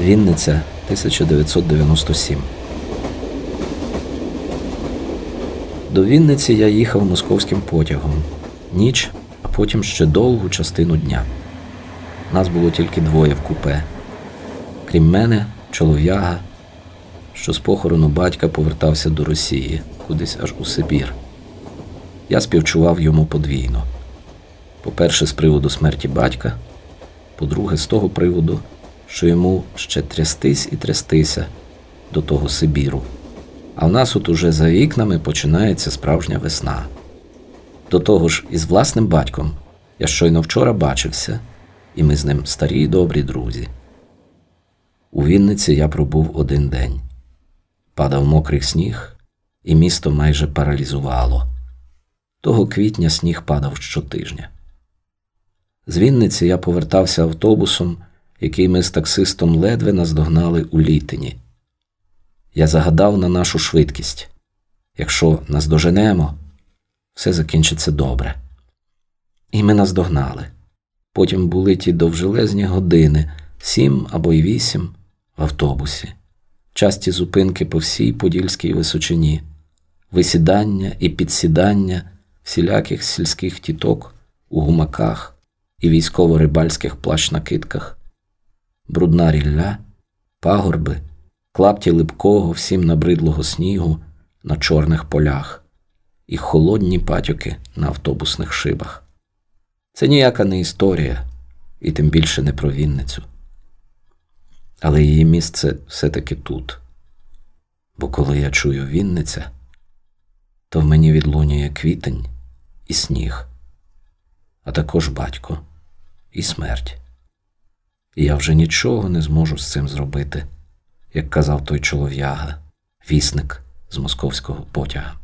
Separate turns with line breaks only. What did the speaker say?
Вінниця 1997. До Вінниці я їхав московським потягом. Ніч, а потім ще довгу частину дня. Нас було тільки двоє в купе. Крім мене, чолов'яга, що з похорону батька повертався до Росії, кудись аж у Сибір. Я співчував йому подвійно. По-перше, з приводу смерті батька, по-друге, з того приводу, що йому ще трястись і трястися до того Сибіру. А в нас от уже за вікнами починається справжня весна. До того ж, із власним батьком я щойно вчора бачився, і ми з ним старі й добрі друзі. У Вінниці я пробув один день. Падав мокрий сніг, і місто майже паралізувало. Того квітня сніг падав щотижня. З Вінниці я повертався автобусом, який ми з таксистом ледве наздогнали у літині. Я загадав на нашу швидкість якщо наздоженемо, все закінчиться добре. І ми наздогнали. Потім були ті довжелезні години, сім або й вісім в автобусі, часті зупинки по всій Подільській височині, висідання і підсідання всіляких сільських тіток у гумаках і військово-рибальських плащ-накидках, брудна рілля, пагорби, клапті липкого, всім набридлого снігу на чорних полях і холодні патьоки на автобусних шибах. Це ніяка не історія, і тим більше не про Вінницю. Але її місце все-таки тут. Бо коли я чую Вінниця, то в мені відлунює квітень і сніг, а також батько і смерть. Я вже нічого не зможу з цим зробити, як казав той чолов'яга, вісник з московського потяга.